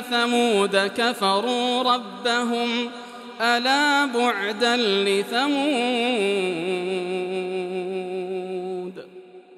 ثمود كفروا ربهم ألا بعدا لثمود